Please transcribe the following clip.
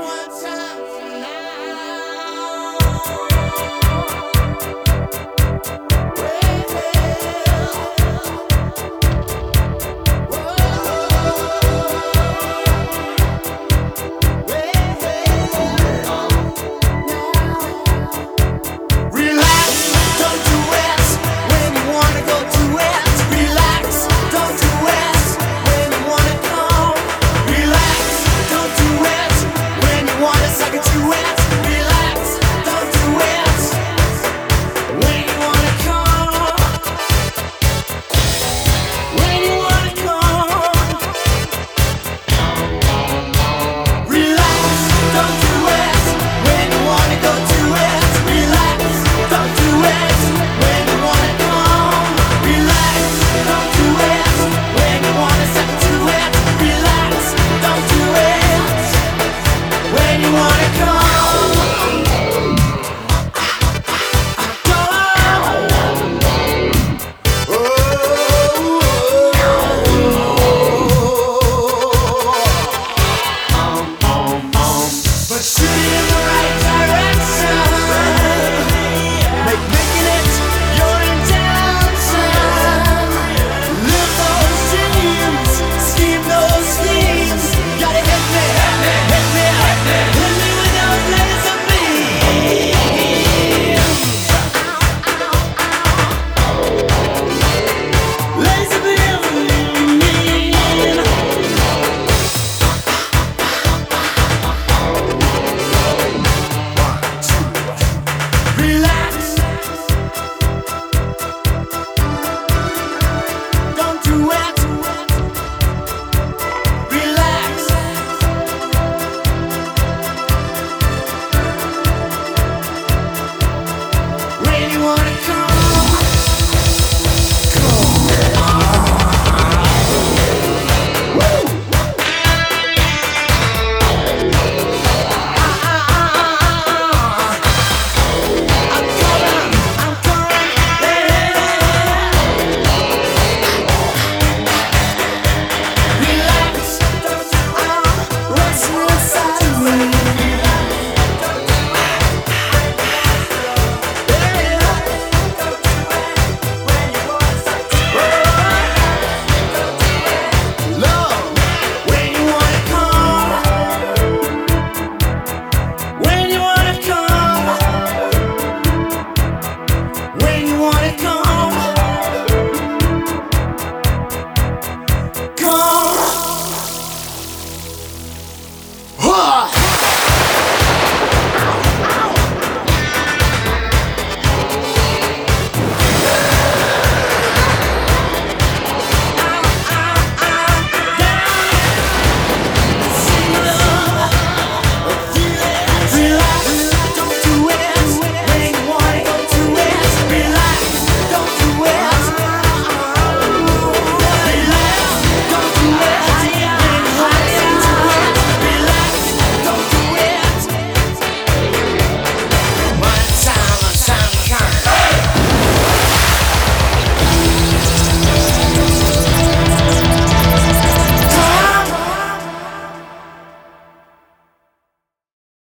one time.